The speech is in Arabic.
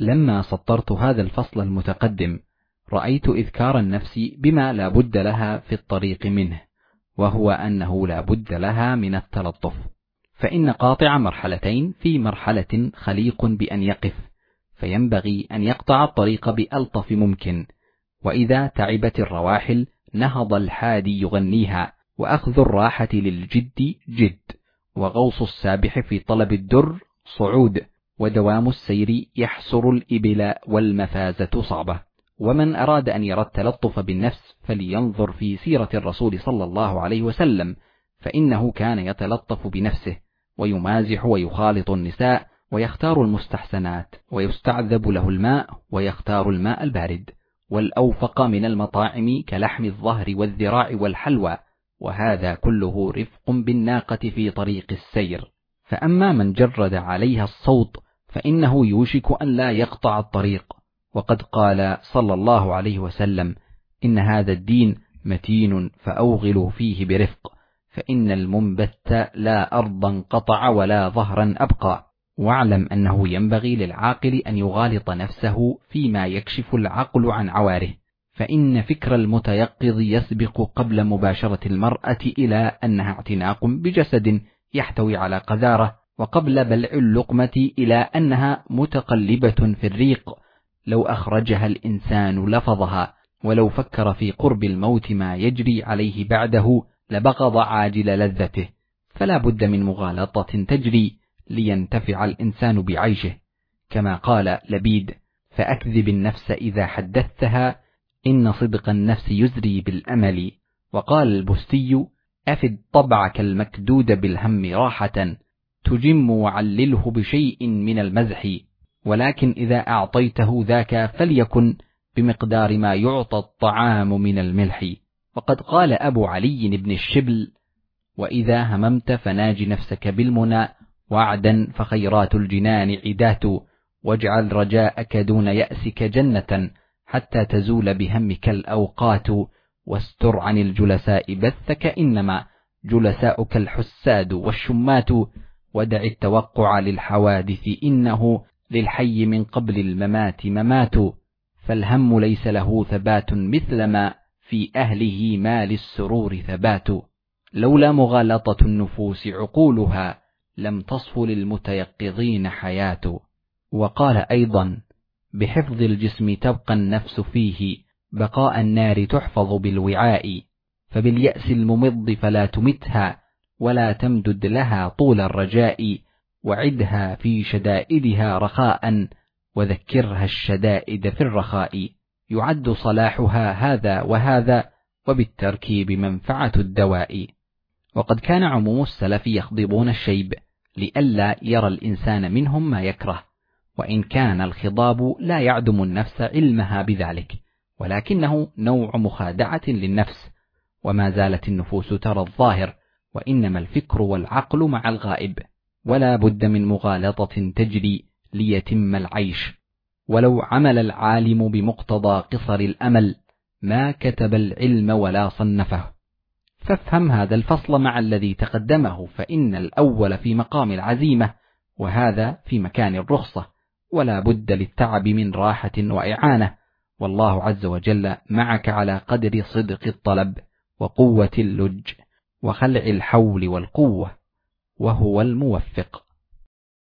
لما سطرت هذا الفصل المتقدم رأيت إذكار النفس بما لا بد لها في الطريق منه وهو أنه لا بد لها من التلطف. فإن قاطع مرحلتين في مرحلة خليق بأن يقف فينبغي أن يقطع الطريق بألطف ممكن. وإذا تعبت الرواحل نهض الحادي يغنيها وأخذ الراحة للجد جد وغوص السابح في طلب الدر صعود. ودوام السير يحسر الإبل والمفازة صعبة ومن أراد أن يرى التلطف بالنفس فلينظر في سيرة الرسول صلى الله عليه وسلم فإنه كان يتلطف بنفسه ويمازح ويخالط النساء ويختار المستحسنات ويستعذب له الماء ويختار الماء البارد. والأوفق من المطاعم كلحم الظهر والذراع والحلوى وهذا كله رفق بالناقة في طريق السير. فأما من جرد عليها الصوت فإنه يوشك أن لا يقطع الطريق. وقد قال صلى الله عليه وسلم إن هذا الدين متين فأوغلوا فيه برفق فإن المنبت لا أرضا قطع ولا ظهرا أبقى. واعلم أنه ينبغي للعاقل أن يغالط نفسه فيما يكشف العقل عن عواره. فإن فكر المتيقظ يسبق قبل مباشرة المرأة إلى أنها اعتناق بجسد يحتوي على قذارة وقبل بلع اللقمة إلى أنها متقلبة في الريق لو أخرجها الإنسان لفظها ولو فكر في قرب الموت ما يجري عليه بعده لبغض عاجل لذته فلا بد من مغالطة تجري لينتفع الإنسان بعيشه. كما قال لبيد فأكذب النفس إذا حدثتها إن صدق النفس يزري بالأمل وقال البستي أفد طبعك المكدود بالهم راحة تجم وعلله بشيء من المزح ولكن إذا أعطيته ذاك فليكن بمقدار ما يعطى الطعام من الملح. وقد قال أبو علي بن الشبل وإذا هممت فناج نفسك بالمنى وعدا فخيرات الجنان عدات واجعل رجاءك دون يأسك جنة حتى تزول بهمك الأوقات واستر عن الجلساء بثك إنما جلساؤك الحساد والشمات. ودع التوقع للحوادث إنه للحي من قبل الممات ممات فالهم ليس له ثبات مثلما في أهله ما للسرور ثبات. لولا مغالطة النفوس عقولها لم تصف للمتيقظين حياة. وقال أيضا بحفظ الجسم تبقى النفس فيه بقاء النار تحفظ بالوعاء فباليأس الممض فلا تمتها ولا تمدد لها طول الرجاء وعدها في شدائدها رخاء وذكرها الشدائد في الرخاء. يعد صلاحها هذا وهذا وبالتركيب منفعة الدواء. وقد كان عموم السلف يخضبون الشيب لئلا يرى الإنسان منهم ما يكره. وإن كان الخضاب لا يعدم النفس علمها بذلك ولكنه نوع مخادعة للنفس. وما زالت النفوس ترى الظاهر وإنما الفكر والعقل مع الغائب ولا بد من مغالطة تجري ليتم العيش. ولو عمل العالم بمقتضى قصر الأمل ما كتب العلم ولا صنفه. فافهم هذا الفصل مع الذي تقدمه فإن الأول في مقام العزيمة وهذا في مكان الرخصة. ولا بد للتعب من راحة وإعانة. والله عز وجل معك على قدر صدق الطلب وقوة اللج. وخلع الحول والقوة وهو الموفق.